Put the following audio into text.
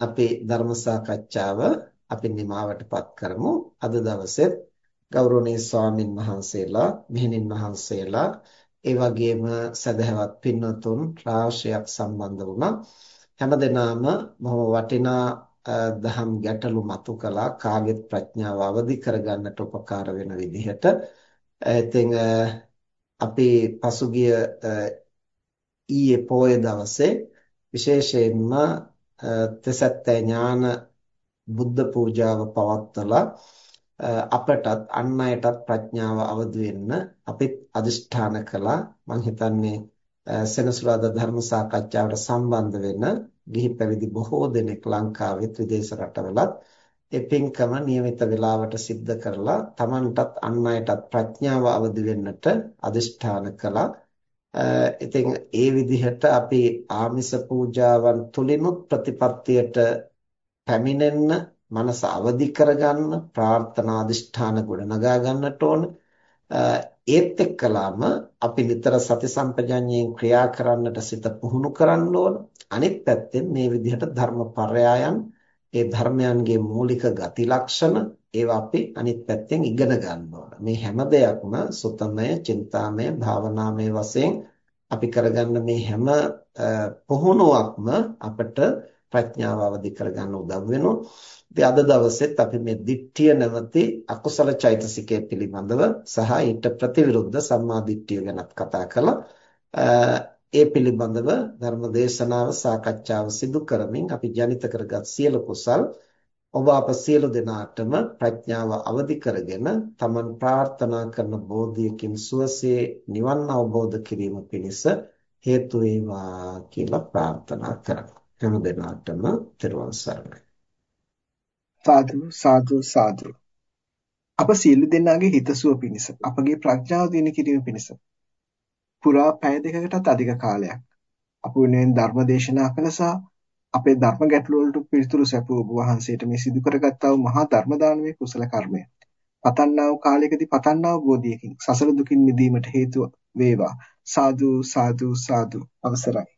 අපේ ධර්ම සාකච්ඡාව අපි නිමවටපත් කරමු. අද දවසේ ගෞරවනීය ස්වාමින් වහන්සේලා, මෙහෙණින් වහන්සේලා, ඒ වගේම සදහවත් පින්වතුන් රාශියක් සම්බන්ධ වුණා. හැමදෙනාම බොහොම වටිනා දහම් ගැටලු මතු කළා කාගෙත් ප්‍රඥාව අවදි කරගන්නට උපකාර වෙන විදිහට. ඉතින් අපි පසුගිය ඊයේ පොය දවසේ විශේෂයෙන්ම තෙසැත්තෑ ඥාන බුද්ධ පූජාව පවත්වලා අපටත් අන් අයටත් ප්‍රඥාව අවදි වෙන්න අපිත් අදිෂ්ඨාන කළා මම හිතන්නේ සෙනසුරාදා ධර්ම සාකච්ඡාවට සම්බන්ධ වෙන ගිහි පැවිදි බොහෝ දෙනෙක් ලංකාවෙත් විදේශ රටවලත් ඒ පින්කම નિયમિત වේලාවට සිද්ධ කරලා Tamanටත් අන් අයටත් ප්‍රඥාව අවදි වෙන්නට අදිෂ්ඨාන කළා ඉතින් ඒ විදිහට අපි ආමිස පූජාවන් තුලිනුත් ප්‍රතිපත්තියට පැමිණෙන්න මනස අවදි කරගන්න ප්‍රාර්ථනා අධිෂ්ඨාන ගොඩනගා ගන්නට ඕන. ඒත් එක්කලාම අපි නිතර සති සම්පජඤ්ඤයෙන් ක්‍රියා කරන්නට සිත පුහුණු කරන්න ඕන. අනිත් පැත්තෙන් මේ විදිහට ධර්මපරයයන් ඒ ධර්මයන්ගේ මූලික ගති ලක්ෂණ ඒවා අපි අනිත් පැත්තෙන් ඉගෙන ගන්න ඕන. මේ හැම දෙයක්ම සුතමය, චින්තාමය, භාවනාමය වශයෙන් අපි කරගන්න මේ හැම පුහුණුවක්ම අපට ප්‍රඥාව අවදි කරගන්න උදව් වෙනවා. ඉතින් අද දවසෙත් අපි මේ දිට්ඨිය නැමැති අකුසල චෛතසිකය පිළිබඳව සහ ඊට ප්‍රතිවිරුද්ධ සම්මා දිට්ඨිය ගැනත් කතා කළා. ඒ පිළිබඳව ධර්ම දේශනාව සාකච්ඡාව සිදු කරමින් අපි ජනිත කරගත් සියලු කුසල් ඔබ අප සියලු දෙනාටම ප්‍රඥාව අවදි කරගෙන තමන් ප්‍රාර්ථනා කරන බෝධියකින් සුවසේ නිවන් අවබෝධ කිරීම පිණිස හේතු වේවා කියලා ප්‍රාර්ථනා කරමු. හැම දිනාටම තෙරුවන් සරණයි. සාදු සාදු සාදු. අප සියලු දෙනාගේ හිතසුව පිණිස අපගේ ප්‍රඥාව දිනු කිරීම පිණිස පුරා පැය දෙකකටත් අධික කාලයක් අප වෙනුවෙන් ධර්ම දේශනා කළසා අපේ ධර්ම ගැටළු වලට පිළිතුරු සැපුව ඔබ වහන්සේට මේ සිදු කරගත්තා වූ මහා ධර්ම දානමය කුසල කර්මය. පතන්නා වූ කාලයකදී පතන්නා වූ බෝධියකින් සසර දුකින් මිදීමට හේතුව වේවා. සාදු සාදු සාදු. අවසරයි.